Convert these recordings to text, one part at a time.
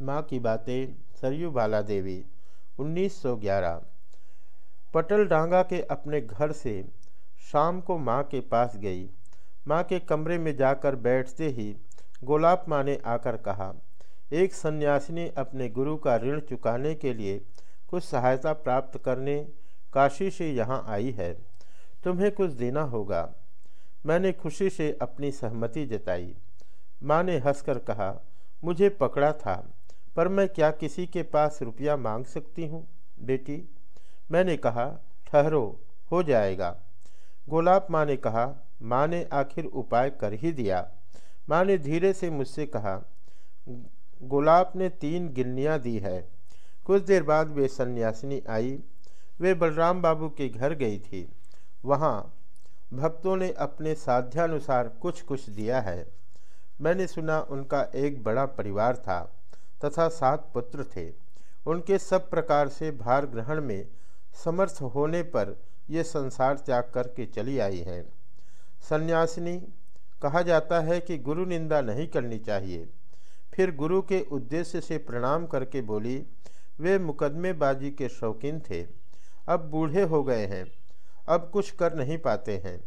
माँ की बातें सरयू बाला देवी 1911 पटल डांगा के अपने घर से शाम को माँ के पास गई। माँ के कमरे में जाकर बैठते ही गोलाब माँ ने आकर कहा, एक सन्यासिनी अपने गुरु का ऋण चुकाने के लिए कुछ सहायता प्राप्त करने काशी से यहाँ आई है। तुम्हें कुछ देना होगा मैंने खुशी से अपनी सहमति जताई। माँ ने हंसकर कहा, मुझे पकड़ा था। पर मैं क्या किसी के पास रुपया मांग सकती हूँ? बेटी, मैंने कहा, ठहरो, हो जाएगा। गोलाब माँ ने कहा, माँ ने आखिर उपाय कर ही दिया। माँ ने धीरे से मुझसे कहा, गुलाब ने तीन गिन्नियाँ दी है। कुछ देर बाद वे सन्यासिनी आई। वे बलराम बाबू के घर गई थी। वहाँ भक्तों ने अपने साध्यानुसार कुछ कुछ दिया है। मैंने सुना उनका एक बड़ा परिवार था। तथा सात पुत्र थे। उनके सब प्रकार से भार ग्रहण में समर्थ होने पर ये संसार त्याग करके चली आई हैं। सन्यासिनी, कहा जाता है कि गुरु निंदा नहीं करनी चाहिए। फिर गुरु के उद्देश्य से प्रणाम करके बोली, वे मुकदमेबाजी के शौकीन थे। अब बूढ़े हो गए हैं। अब कुछ कर नहीं पाते हैं।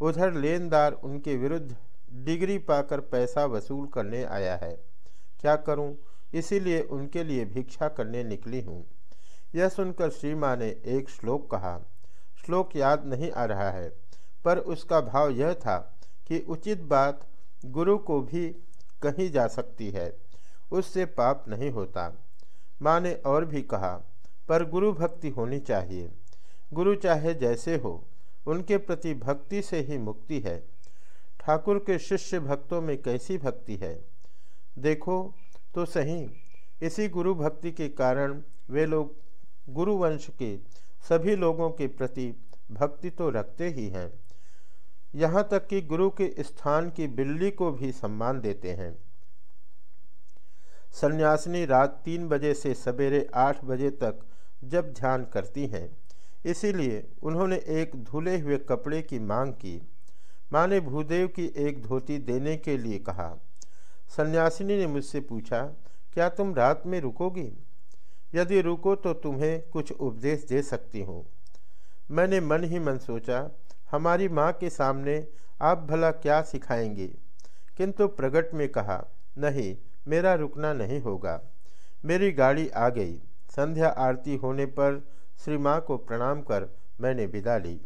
उधर लेनदार उनके विरुद्ध डिग्री पाकर पैसा वसूल करने आया है। क्या करूँ? इसीलिए उनके लिए भिक्षा करने निकली हूँ। यह सुनकर श्री माँ ने एक श्लोक कहा, श्लोक याद नहीं आ रहा है, पर उसका भाव यह था कि उचित बात गुरु को भी कही जा सकती है, उससे पाप नहीं होता। माँ ने और भी कहा, पर गुरु भक्ति होनी चाहिए। गुरु चाहे जैसे हो, उनके प्रति भक्ति से ही मुक्ति है। ठाकुर के शिष्य भक्तों में कैसी भक्ति है? देखो तो सही। इसी गुरु भक्ति के कारण वे लोग गुरु वंश के सभी लोगों के प्रति भक्ति तो रखते ही हैं। यहाँ तक कि गुरु के स्थान की बिल्ली को भी सम्मान देते हैं। सन्यासिनी रात तीन बजे से सवेरे आठ बजे तक जब ध्यान करती हैं, इसीलिए उन्होंने एक धुले हुए कपड़े की मांग की। माँ ने भूदेव की एक धोती देने के लिए कहा सन्यासिनी ने मुझसे पूछा, क्या तुम रात में रुकोगी? यदि रुको तो तुम्हें कुछ उपदेश दे सकती हूँ। मैंने मन ही मन सोचा, हमारी माँ के सामने आप भला क्या सिखाएँगे? किंतु प्रगट में कहा, नहीं, मेरा रुकना नहीं होगा। मेरी गाड़ी आ गई। संध्या आरती होने पर श्री माँ को प्रणाम कर मैंने विदा ली।